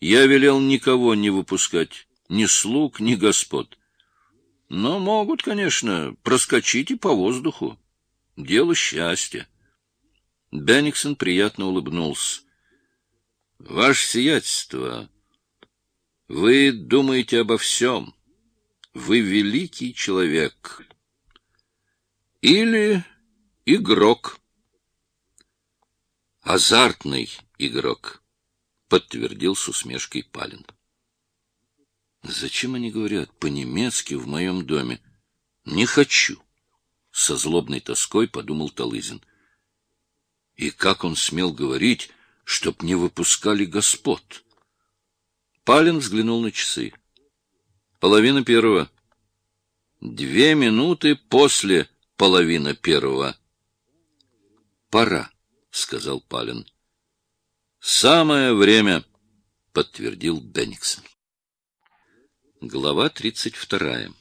Я велел никого не выпускать, ни слуг, ни господ. Но могут, конечно, проскочить и по воздуху. Дело счастья. Бенниксон приятно улыбнулся. — Ваше сиятельство, вы думаете обо всем. Вы великий человек. Или игрок. Азартный игрок, — подтвердил с усмешкой Палин. Зачем они говорят по-немецки в моем доме? Не хочу. Со злобной тоской подумал Талызин. И как он смел говорить, чтоб не выпускали господ? Палин взглянул на часы. Половина первого. Две минуты после половины первого. Пора, сказал Палин. Самое время, подтвердил Бенниксон. Глава тридцать вторая.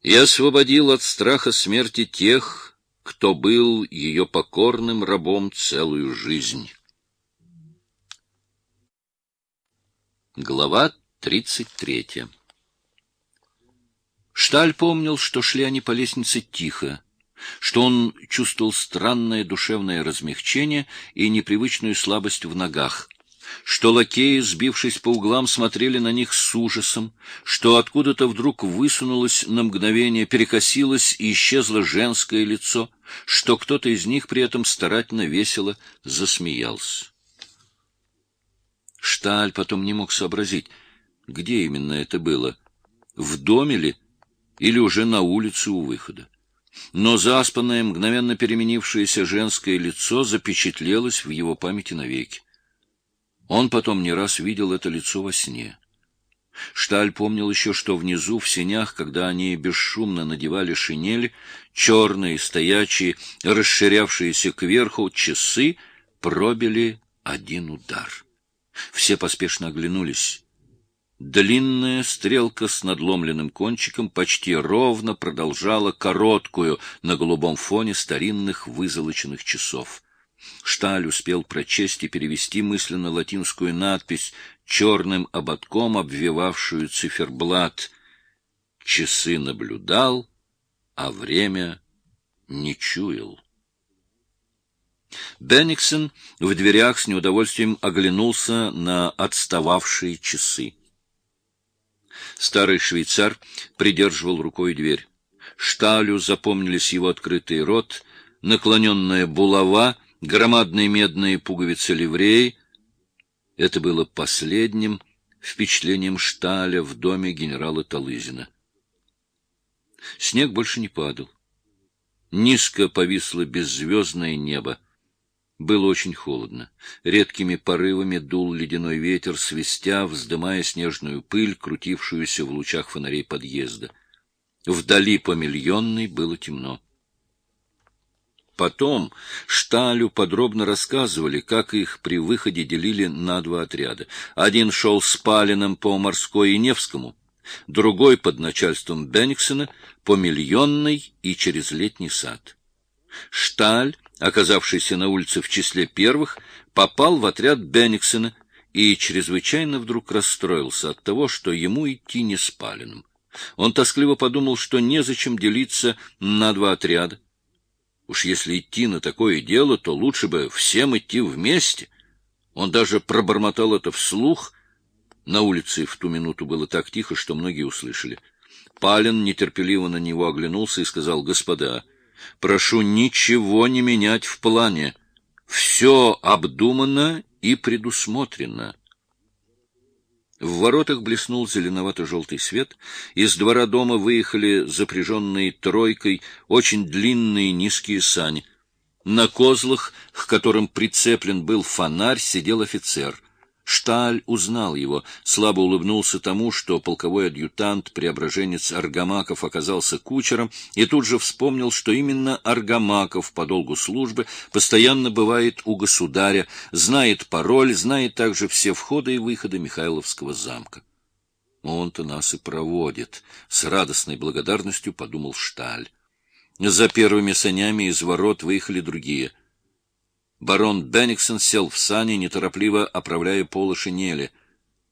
И освободил от страха смерти тех, кто был ее покорным рабом целую жизнь. Глава тридцать третья. Шталь помнил, что шли они по лестнице тихо, что он чувствовал странное душевное размягчение и непривычную слабость в ногах — что лакеи, сбившись по углам, смотрели на них с ужасом, что откуда-то вдруг высунулось на мгновение, перекосилось и исчезло женское лицо, что кто-то из них при этом старательно весело засмеялся. Шталь потом не мог сообразить, где именно это было, в доме ли или уже на улице у выхода. Но заспанное, мгновенно переменившееся женское лицо запечатлелось в его памяти навеки. Он потом не раз видел это лицо во сне. Шталь помнил еще, что внизу, в сенях, когда они бесшумно надевали шинель, черные, стоячие, расширявшиеся кверху часы пробили один удар. Все поспешно оглянулись. Длинная стрелка с надломленным кончиком почти ровно продолжала короткую на голубом фоне старинных вызолоченных часов. Шталь успел прочесть и перевести мысленно латинскую надпись, черным ободком обвивавшую циферблат. Часы наблюдал, а время не чуял. Бенниксон в дверях с неудовольствием оглянулся на отстававшие часы. Старый швейцар придерживал рукой дверь. Шталю запомнились его открытый рот, наклоненная булава — громадные медные пуговицы ливреи. Это было последним впечатлением Шталя в доме генерала Талызина. Снег больше не падал. Низко повисло беззвездное небо. Было очень холодно. Редкими порывами дул ледяной ветер, свистя, вздымая снежную пыль, крутившуюся в лучах фонарей подъезда. Вдали по миллионной было темно. Потом Шталю подробно рассказывали, как их при выходе делили на два отряда. Один шел с Палиным по Морской и Невскому, другой под начальством Бенниксона по Миллионной и через Летний сад. Шталь, оказавшийся на улице в числе первых, попал в отряд Бенниксона и чрезвычайно вдруг расстроился от того, что ему идти не с Палиным. Он тоскливо подумал, что незачем делиться на два отряда, Уж если идти на такое дело, то лучше бы всем идти вместе. Он даже пробормотал это вслух. На улице в ту минуту было так тихо, что многие услышали. Палин нетерпеливо на него оглянулся и сказал, «Господа, прошу ничего не менять в плане. Все обдумано и предусмотрено». В воротах блеснул зеленовато-желтый свет. Из двора дома выехали запряженные тройкой очень длинные низкие сани. На козлах, к которым прицеплен был фонарь, сидел офицер — Шталь узнал его, слабо улыбнулся тому, что полковой адъютант, преображенец Аргамаков, оказался кучером, и тут же вспомнил, что именно Аргамаков по долгу службы постоянно бывает у государя, знает пароль, знает также все входы и выходы Михайловского замка. Он-то нас и проводит, — с радостной благодарностью подумал Шталь. За первыми санями из ворот выехали другие — Барон Бенниксон сел в сани, неторопливо оправляя полы шинели.